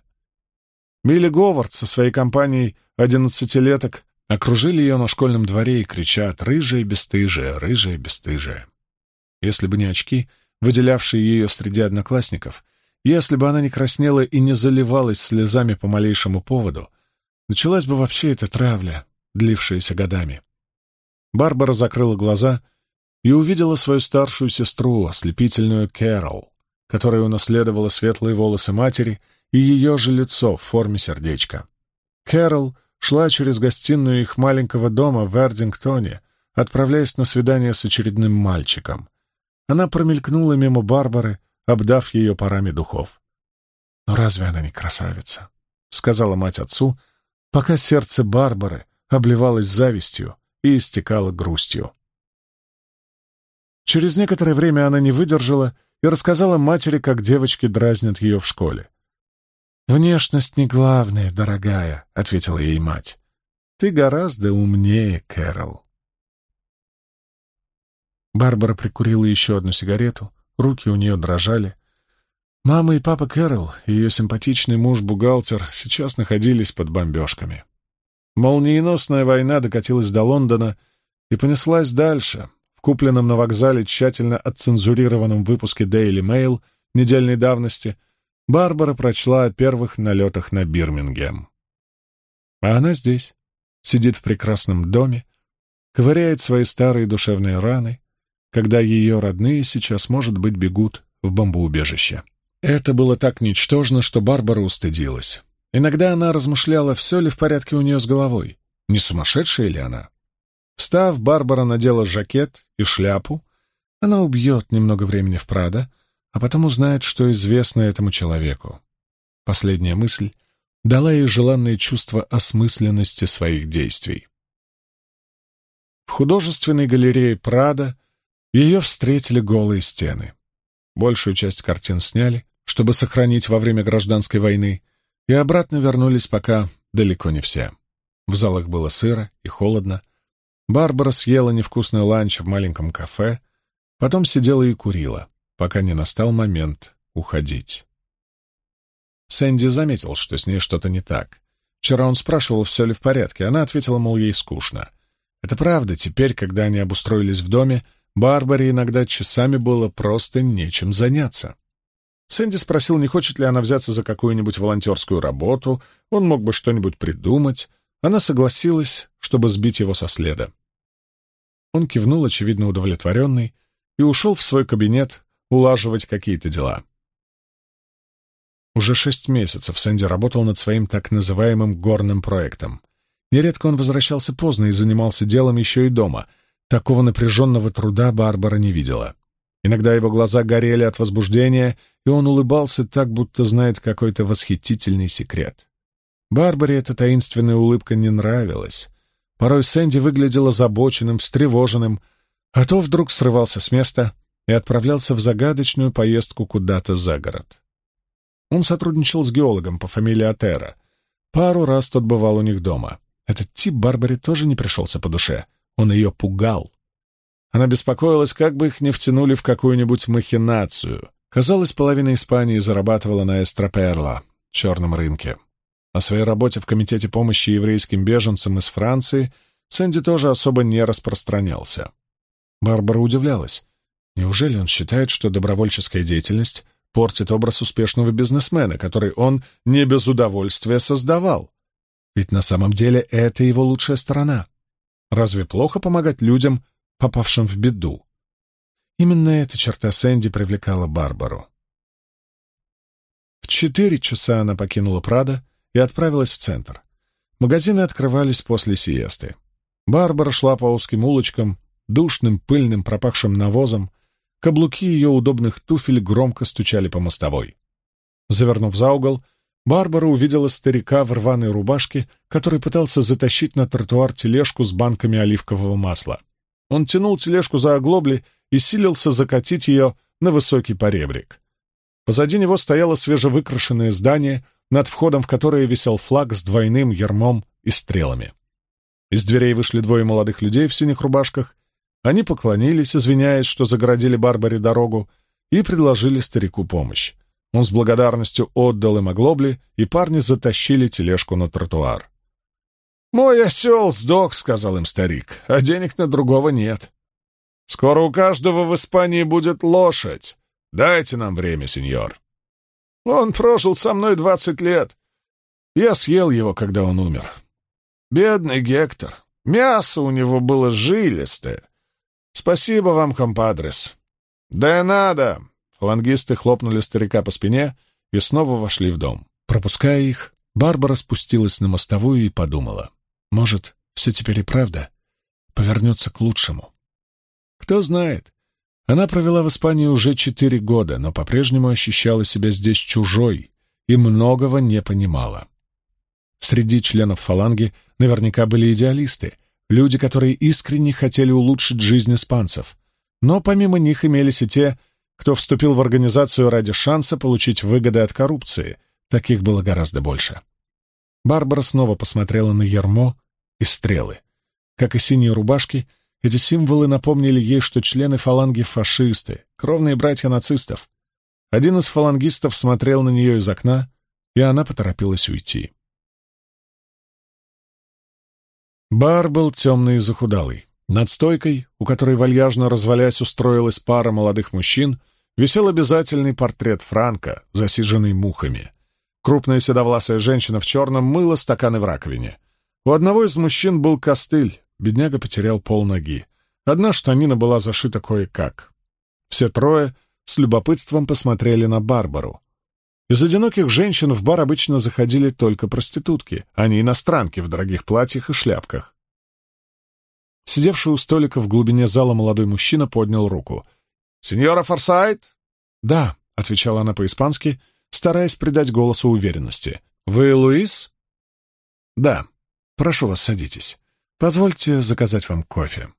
Билли Говард со своей компанией одиннадцатилеток окружили ее на школьном дворе и кричат «Рыжая бесстыжая, рыжая бесстыжая». Если бы не очки, выделявшие ее среди одноклассников, если бы она не краснела и не заливалась слезами по малейшему поводу, началась бы вообще эта травля, длившаяся годами. Барбара закрыла глаза и увидела свою старшую сестру, ослепительную Кэрол, которая унаследовала светлые волосы матери и ее же лицо в форме сердечка. Кэрол шла через гостиную их маленького дома в Эрдингтоне, отправляясь на свидание с очередным мальчиком. Она промелькнула мимо Барбары, обдав ее парами духов. «Но разве она не красавица?» — сказала мать отцу, пока сердце Барбары обливалось завистью и истекало грустью. Через некоторое время она не выдержала и рассказала матери, как девочки дразнят ее в школе. «Внешность не главное, дорогая», — ответила ей мать. «Ты гораздо умнее, Кэрол». Барбара прикурила еще одну сигарету, руки у нее дрожали. Мама и папа Кэрол ее симпатичный муж-бухгалтер сейчас находились под бомбежками. Молниеносная война докатилась до Лондона и понеслась дальше, в купленном на вокзале тщательно отцензурированном выпуске Daily Mail недельной давности Барбара прочла о первых налетах на Бирмингем. А она здесь, сидит в прекрасном доме, ковыряет свои старые душевные раны, когда ее родные сейчас, может быть, бегут в бомбоубежище. Это было так ничтожно, что Барбара устыдилась. Иногда она размышляла, все ли в порядке у нее с головой, не сумасшедшая ли она. Встав, Барбара надела жакет и шляпу. Она убьет немного времени в Прадо, а потом узнает, что известно этому человеку. Последняя мысль дала ей желанное чувство осмысленности своих действий. В художественной галерее Прада ее встретили голые стены. Большую часть картин сняли, чтобы сохранить во время гражданской войны, и обратно вернулись пока далеко не все. В залах было сыро и холодно, Барбара съела невкусный ланч в маленьком кафе, потом сидела и курила, пока не настал момент уходить. Сэнди заметил, что с ней что-то не так. Вчера он спрашивал, все ли в порядке. Она ответила, мол, ей скучно. Это правда, теперь, когда они обустроились в доме, Барбаре иногда часами было просто нечем заняться. Сэнди спросил, не хочет ли она взяться за какую-нибудь волонтерскую работу, он мог бы что-нибудь придумать. Она согласилась, чтобы сбить его со следа. Он кивнул, очевидно удовлетворенный, и ушел в свой кабинет улаживать какие-то дела. Уже шесть месяцев Сэнди работал над своим так называемым горным проектом. Нередко он возвращался поздно и занимался делом еще и дома. Такого напряженного труда Барбара не видела. Иногда его глаза горели от возбуждения, и он улыбался так, будто знает какой-то восхитительный секрет. Барбаре эта таинственная улыбка не нравилась. Порой Сэнди выглядел озабоченным, встревоженным, а то вдруг срывался с места и отправлялся в загадочную поездку куда-то за город. Он сотрудничал с геологом по фамилии Атера. Пару раз тот бывал у них дома. Этот тип Барбаре тоже не пришелся по душе. Он ее пугал. Она беспокоилась, как бы их не втянули в какую-нибудь махинацию. Казалось, половина Испании зарабатывала на эстроперла, черном рынке. О своей работе в Комитете помощи еврейским беженцам из Франции Сэнди тоже особо не распространялся. Барбара удивлялась. Неужели он считает, что добровольческая деятельность портит образ успешного бизнесмена, который он не без удовольствия создавал. Ведь на самом деле это его лучшая сторона. Разве плохо помогать людям, попавшим в беду? Именно эта черта Сэнди привлекала Барбару. В четыре часа она покинула Прада и отправилась в центр. Магазины открывались после сиесты. Барбара шла по узким улочкам, душным, пыльным, пропахшим навозом, Каблуки ее удобных туфель громко стучали по мостовой. Завернув за угол, Барбара увидела старика в рваной рубашке, который пытался затащить на тротуар тележку с банками оливкового масла. Он тянул тележку за оглобли и силился закатить ее на высокий поребрик. Позади него стояло свежевыкрашенное здание, над входом в которое висел флаг с двойным ермом и стрелами. Из дверей вышли двое молодых людей в синих рубашках они поклонились, извиняясь, что загородили Барбаре дорогу, и предложили старику помощь. Он с благодарностью отдал им оглобли, и парни затащили тележку на тротуар. «Мой осел сдох», — сказал им старик, — «а денег на другого нет. Скоро у каждого в Испании будет лошадь. Дайте нам время, сеньор». Он прожил со мной двадцать лет. Я съел его, когда он умер. Бедный Гектор. Мясо у него было жилистое. «Спасибо вам, компадрес». «Да надо!» Фалангисты хлопнули старика по спине и снова вошли в дом. Пропуская их, Барбара спустилась на мостовую и подумала. «Может, все теперь и правда повернется к лучшему?» Кто знает. Она провела в Испании уже четыре года, но по-прежнему ощущала себя здесь чужой и многого не понимала. Среди членов фаланги наверняка были идеалисты, люди, которые искренне хотели улучшить жизнь испанцев. Но помимо них имелись и те, кто вступил в организацию ради шанса получить выгоды от коррупции. Таких было гораздо больше. Барбара снова посмотрела на ярмо и стрелы. Как и синие рубашки, эти символы напомнили ей, что члены фаланги — фашисты, кровные братья нацистов. Один из фалангистов смотрел на нее из окна, и она поторопилась уйти. Бар был темный и захудалый. Над стойкой, у которой вальяжно развалясь устроилась пара молодых мужчин, висел обязательный портрет Франка, засиженный мухами. Крупная седовласая женщина в черном мыла стаканы в раковине. У одного из мужчин был костыль, бедняга потерял пол ноги. Одна штанина была зашита кое-как. Все трое с любопытством посмотрели на Барбару. Из одиноких женщин в бар обычно заходили только проститутки, а не иностранки в дорогих платьях и шляпках. Сидевший у столика в глубине зала молодой мужчина поднял руку. «Сеньора Форсайт?» «Да», — отвечала она по-испански, стараясь придать голосу уверенности. «Вы Луис?» «Да. Прошу вас, садитесь. Позвольте заказать вам кофе».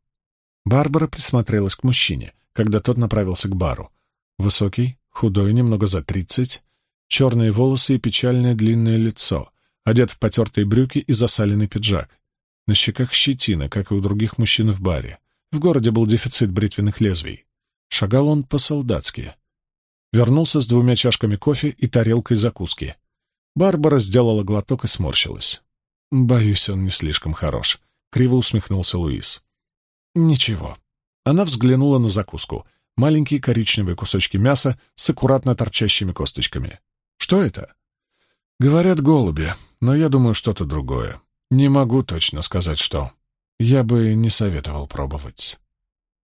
Барбара присмотрелась к мужчине, когда тот направился к бару. Высокий, худой, немного за тридцать, черные волосы и печальное длинное лицо, одет в потертые брюки и засаленный пиджак. На щеках щетина, как и у других мужчин в баре. В городе был дефицит бритвенных лезвий. Шагал он по-солдатски. Вернулся с двумя чашками кофе и тарелкой закуски. Барбара сделала глоток и сморщилась. «Боюсь, он не слишком хорош», — криво усмехнулся Луис. «Ничего». Она взглянула на закуску. Маленькие коричневые кусочки мяса с аккуратно торчащими косточками. «Что это?» «Говорят, голуби, но я думаю, что-то другое. Не могу точно сказать, что. Я бы не советовал пробовать».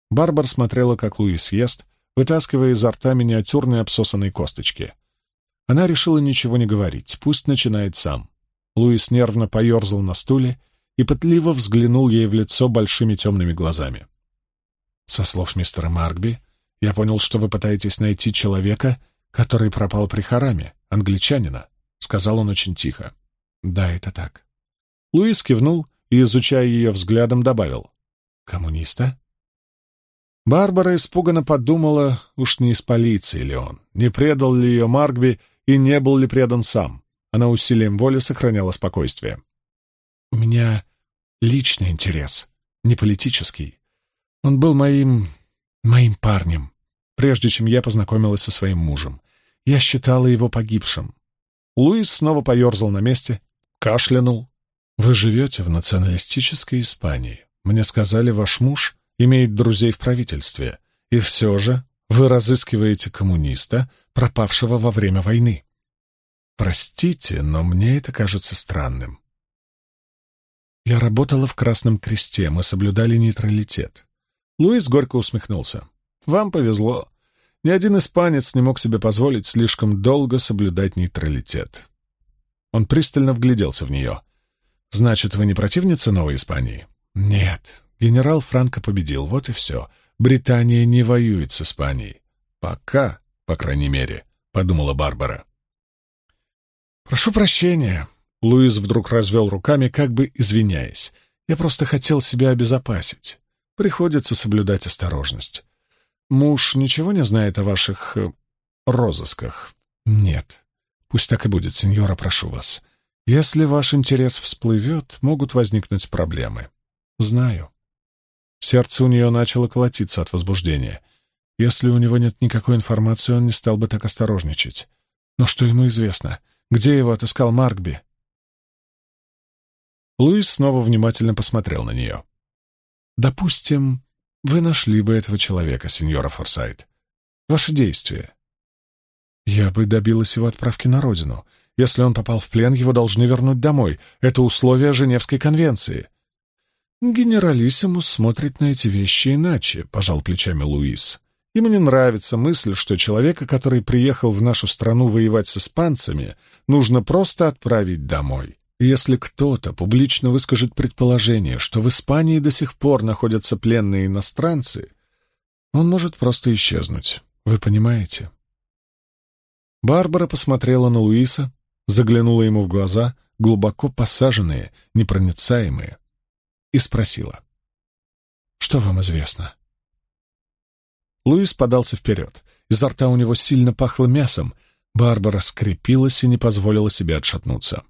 Барбар смотрела, как Луис ест, вытаскивая изо рта миниатюрные обсосанные косточки. Она решила ничего не говорить, пусть начинает сам. Луис нервно поерзал на стуле и пытливо взглянул ей в лицо большими темными глазами. «Со слов мистера Маркби, я понял, что вы пытаетесь найти человека, который пропал при Хараме, англичанина», — сказал он очень тихо. «Да, это так». Луис кивнул и, изучая ее взглядом, добавил. «Коммуниста?» Барбара испуганно подумала, уж не из полиции ли он, не предал ли ее Маркби и не был ли предан сам. Она усилием воли сохраняла спокойствие. «У меня личный интерес, не политический. Он был моим... моим парнем, прежде чем я познакомилась со своим мужем. Я считала его погибшим». Луис снова поерзал на месте, кашлянул. «Вы живете в националистической Испании. Мне сказали, ваш муж имеет друзей в правительстве, и все же вы разыскиваете коммуниста, пропавшего во время войны. Простите, но мне это кажется странным. Я работала в Красном Кресте, мы соблюдали нейтралитет. Луис горько усмехнулся. Вам повезло. Ни один испанец не мог себе позволить слишком долго соблюдать нейтралитет. Он пристально вгляделся в нее. «Значит, вы не противница Новой Испании?» «Нет, Генерал Франко победил, вот и все. Британия не воюет с Испанией. Пока, по крайней мере, — подумала Барбара. «Прошу прощения», — Луис вдруг развел руками, как бы извиняясь. «Я просто хотел себя обезопасить. Приходится соблюдать осторожность. Муж ничего не знает о ваших... Э, розысках?» «Нет. Пусть так и будет, сеньора, прошу вас. Если ваш интерес всплывет, могут возникнуть проблемы. Знаю. Сердце у нее начало колотиться от возбуждения. Если у него нет никакой информации, он не стал бы так осторожничать. Но что ему известно? Где его отыскал Маркби? Луис снова внимательно посмотрел на нее. «Допустим, вы нашли бы этого человека, сеньора Форсайт. Ваши действия?» «Я бы добилась его отправки на родину. Если он попал в плен, его должны вернуть домой. Это условие Женевской конвенции». «Генералиссимус смотрит на эти вещи иначе», — пожал плечами Луис. «Ему не нравится мысль, что человека, который приехал в нашу страну воевать с испанцами, нужно просто отправить домой. Если кто-то публично выскажет предположение, что в Испании до сих пор находятся пленные иностранцы, он может просто исчезнуть. Вы понимаете?» Барбара посмотрела на Луиса, заглянула ему в глаза, глубоко посаженные, непроницаемые и спросила. «Что вам известно?» Луис подался вперед. Изо рта у него сильно пахло мясом. Барбара скрепилась и не позволила себе отшатнуться.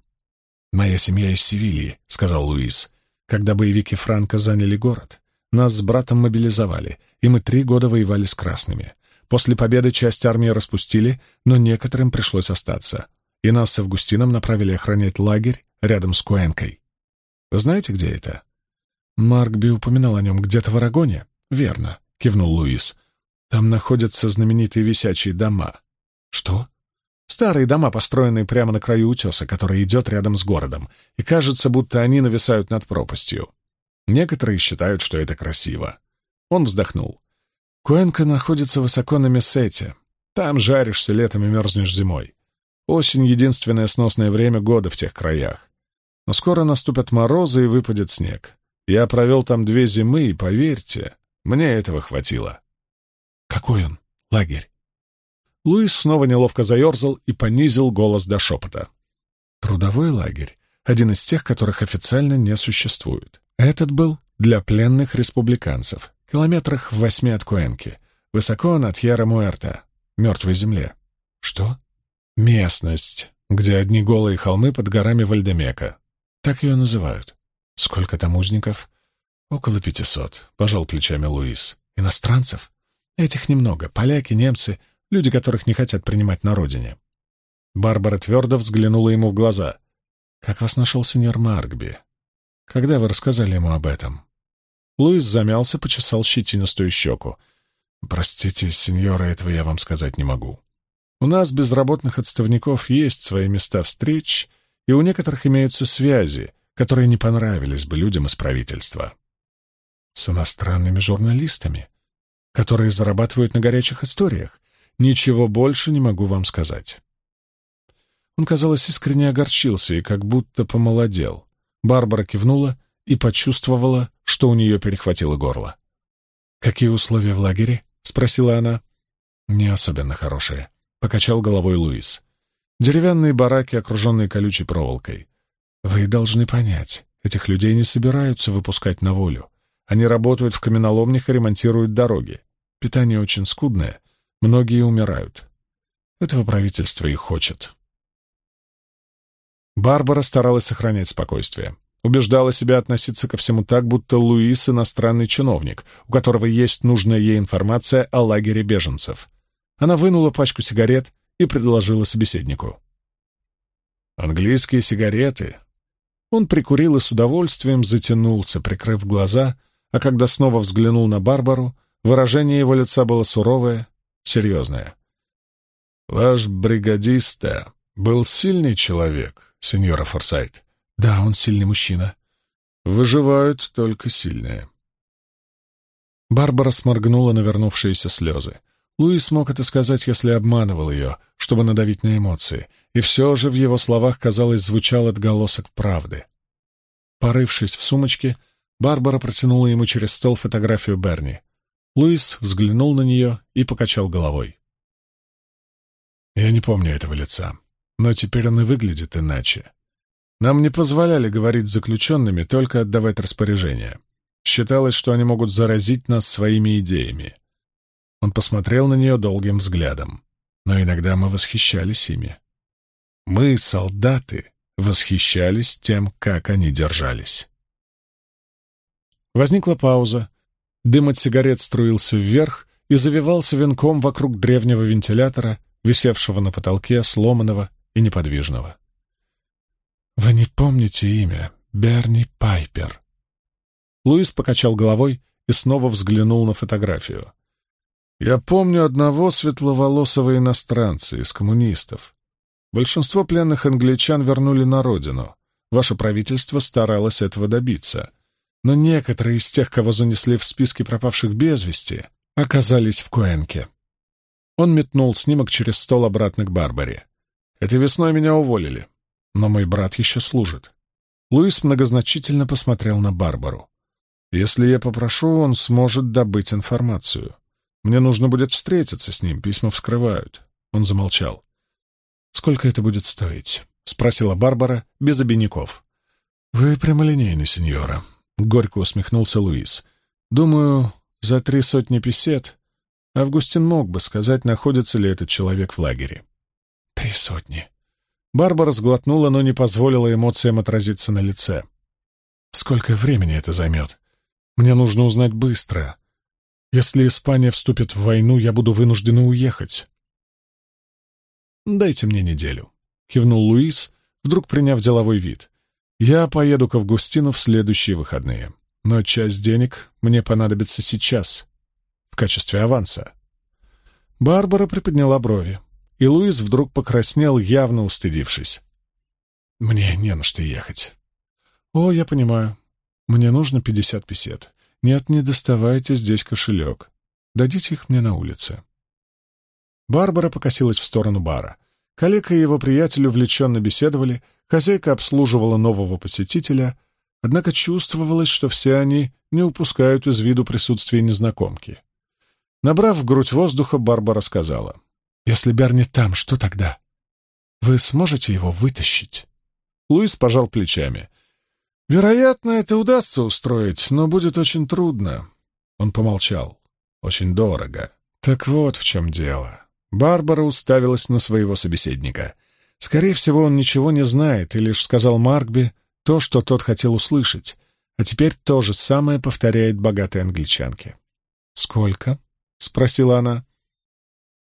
«Моя семья из Севильи», — сказал Луис. «Когда боевики Франко заняли город, нас с братом мобилизовали, и мы три года воевали с красными. После победы часть армии распустили, но некоторым пришлось остаться, и нас с Августином направили охранять лагерь рядом с Куэнкой. Вы знаете, где это?» Маркби упоминал о нем где-то в Арагоне. Верно, кивнул Луис. Там находятся знаменитые висячие дома. Что? Старые дома, построенные прямо на краю утеса, который идет рядом с городом, и кажется, будто они нависают над пропастью. Некоторые считают, что это красиво. Он вздохнул. Куэнка находится высоко на Мессете. Там жаришься летом и мерзнешь зимой. Осень — единственное сносное время года в тех краях. Но скоро наступят морозы и выпадет снег. Я провел там две зимы, и, поверьте, мне этого хватило. Какой он? Лагерь? Луис снова неловко заерзал и понизил голос до шепота. Трудовой лагерь, один из тех, которых официально не существует. Этот был для пленных республиканцев, километрах в восьми от Куэнки, высоко над Тьерра-Муэрта, мертвой земле. Что? Местность, где одни голые холмы под горами Вальдемека. Так ее называют. Сколько там узников? Около пятисот, пожал плечами Луис. Иностранцев? Этих немного. Поляки, немцы, люди, которых не хотят принимать на родине. Барбара твердо взглянула ему в глаза. «Как вас нашел сеньор Маркби? Когда вы рассказали ему об этом?» Луис замялся, почесал щетинистую щеку. «Простите, сеньора, этого я вам сказать не могу. У нас, безработных отставников, есть свои места встреч, и у некоторых имеются связи, которые не понравились бы людям из правительства. С иностранными журналистами, которые зарабатывают на горячих историях. Ничего больше не могу вам сказать. Он, казалось, искренне огорчился и как будто помолодел. Барбара кивнула и почувствовала, что у нее перехватило горло. «Какие условия в лагере?» — спросила она. «Не особенно хорошие», — покачал головой Луис. «Деревянные бараки, окруженные колючей проволокой. Вы должны понять, этих людей не собираются выпускать на волю. Они работают в каменоломнях и ремонтируют дороги. Питание очень скудное, многие умирают. Этого правительство и хочет. Барбара старалась сохранять спокойствие. Убеждала себя относиться ко всему так, будто Луис — иностранный чиновник, у которого есть нужная ей информация о лагере беженцев. Она вынула пачку сигарет и предложила собеседнику. «Английские сигареты он прикурил и с удовольствием затянулся, прикрыв глаза, а когда снова взглянул на Барбару, выражение его лица было суровое, серьезное. «Ваш бригадиста был сильный человек, сеньора Форсайт?» «Да, он сильный мужчина». «Выживают только сильные». Барбара сморгнула навернувшиеся слезы. Луис мог это сказать, если обманывал ее, чтобы надавить на эмоции, и все же в его словах, казалось, звучал отголосок правды. Порывшись в сумочке, Барбара протянула ему через стол фотографию Берни. Луис взглянул на нее и покачал головой. «Я не помню этого лица, но теперь он и выглядит иначе. Нам не позволяли говорить с заключенными, только отдавать распоряжения. Считалось, что они могут заразить нас своими идеями. Он посмотрел на нее долгим взглядом. Но иногда мы восхищались ими. Мы, солдаты, восхищались тем, как они держались. Возникла пауза. Дым от сигарет струился вверх и завивался венком вокруг древнего вентилятора, висевшего на потолке, сломанного и неподвижного. «Вы не помните имя? Берни Пайпер?» Луис покачал головой и снова взглянул на фотографию. Я помню одного светловолосого иностранца из коммунистов. Большинство пленных англичан вернули на родину. Ваше правительство старалось этого добиться. Но некоторые из тех, кого занесли в списки пропавших без вести, оказались в Куэнке. Он метнул снимок через стол обратно к Барбаре. «Этой весной меня уволили, но мой брат еще служит». Луис многозначительно посмотрел на Барбару. «Если я попрошу, он сможет добыть информацию». Мне нужно будет встретиться с ним, письма вскрывают». Он замолчал. «Сколько это будет стоить?» — спросила Барбара без обиняков. «Вы прямолинейны, сеньора», — горько усмехнулся Луис. «Думаю, за три сотни песет Августин мог бы сказать, находится ли этот человек в лагере». «Три сотни». Барбара сглотнула, но не позволила эмоциям отразиться на лице. «Сколько времени это займет? Мне нужно узнать быстро. Если Испания вступит в войну, я буду вынуждена уехать. «Дайте мне неделю», — кивнул Луис, вдруг приняв деловой вид. «Я поеду к Августину в следующие выходные, но часть денег мне понадобится сейчас, в качестве аванса». Барбара приподняла брови, и Луис вдруг покраснел, явно устыдившись. «Мне не на что ехать». «О, я понимаю. Мне нужно пятьдесят песет. «Нет, не доставайте здесь кошелек. Дадите их мне на улице». Барбара покосилась в сторону бара. Коллега и его приятель увлеченно беседовали, хозяйка обслуживала нового посетителя, однако чувствовалось, что все они не упускают из виду присутствие незнакомки. Набрав в грудь воздуха, Барбара сказала, «Если Берни там, что тогда? Вы сможете его вытащить?» Луис пожал плечами. Вероятно, это удастся устроить, но будет очень трудно. Он помолчал. Очень дорого. Так вот в чем дело. Барбара уставилась на своего собеседника. Скорее всего, он ничего не знает и лишь сказал Маркби то, что тот хотел услышать, а теперь то же самое повторяет богатой англичанке. «Сколько?» — спросила она.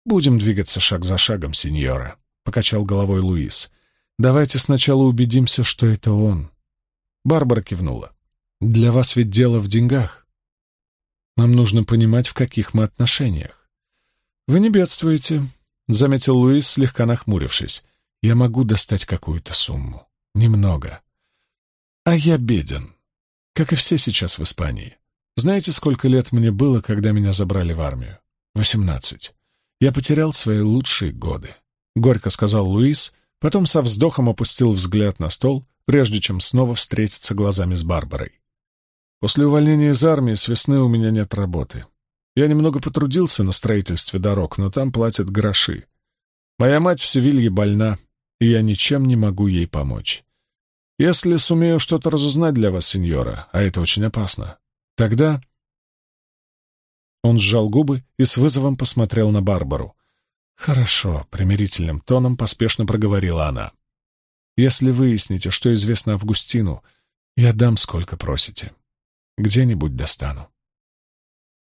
«Будем двигаться шаг за шагом, сеньора», покачал головой Луис. «Давайте сначала убедимся, что это он». Барбара кивнула. «Для вас ведь дело в деньгах. Нам нужно понимать, в каких мы отношениях». «Вы не бедствуете», — заметил Луис, слегка нахмурившись. «Я могу достать какую-то сумму. Немного. А я беден, как и все сейчас в Испании. Знаете, сколько лет мне было, когда меня забрали в армию? Восемнадцать. Я потерял свои лучшие годы», — горько сказал Луис, потом со вздохом опустил взгляд на стол, прежде чем снова встретиться глазами с Барбарой. «После увольнения из армии с весны у меня нет работы. Я немного потрудился на строительстве дорог, но там платят гроши. Моя мать в Севилье больна, и я ничем не могу ей помочь. Если сумею что-то разузнать для вас, сеньора, а это очень опасно, тогда он сжал губы и с вызовом посмотрел на Барбару. «Хорошо», — примирительным тоном поспешно проговорила она. «Если выясните, что известно Августину, я дам, сколько просите. Где-нибудь достану».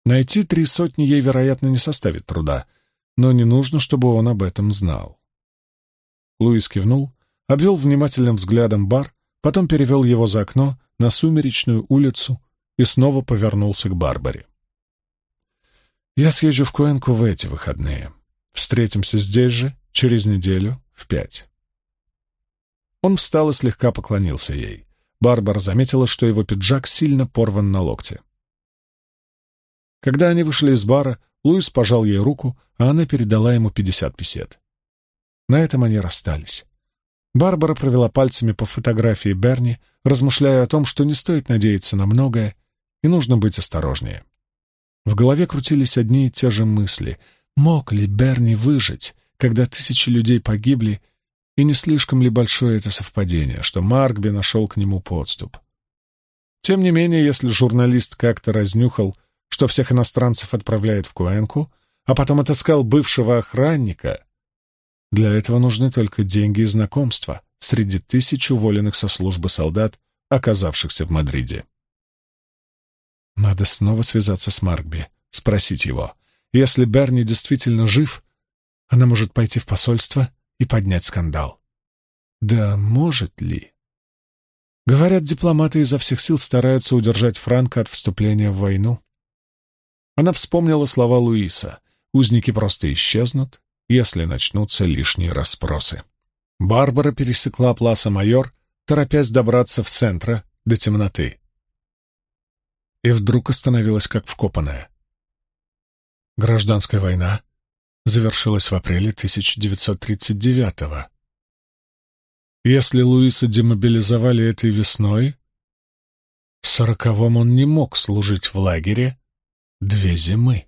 Найти три сотни ей, вероятно, не составит труда, но не нужно, чтобы он об этом знал. Луис кивнул, обвел внимательным взглядом бар, потом перевел его за окно на сумеречную улицу и снова повернулся к Барбаре. Я съезжу в Куэнку в эти выходные. Встретимся здесь же, через неделю, в пять. Он встал и слегка поклонился ей. Барбара заметила, что его пиджак сильно порван на локте. Когда они вышли из бара, Луис пожал ей руку, а она передала ему пятьдесят песет. На этом они расстались. Барбара провела пальцами по фотографии Берни, размышляя о том, что не стоит надеяться на многое и нужно быть осторожнее. В голове крутились одни и те же мысли. Мог ли Берни выжить, когда тысячи людей погибли, и не слишком ли большое это совпадение, что Маркби нашел к нему подступ? Тем не менее, если журналист как-то разнюхал, что всех иностранцев отправляют в Куэнку, а потом отыскал бывшего охранника, для этого нужны только деньги и знакомства среди тысяч уволенных со службы солдат, оказавшихся в Мадриде. Надо снова связаться с Маркби, спросить его. Если Берни действительно жив, она может пойти в посольство и поднять скандал. Да может ли? Говорят, дипломаты изо всех сил стараются удержать Франка от вступления в войну. Она вспомнила слова Луиса. Узники просто исчезнут, если начнутся лишние расспросы. Барбара пересекла Пласа Майор, торопясь добраться в центра до темноты и вдруг остановилась как вкопанная. Гражданская война завершилась в апреле 1939-го. Если Луиса демобилизовали этой весной, в сороковом он не мог служить в лагере две зимы.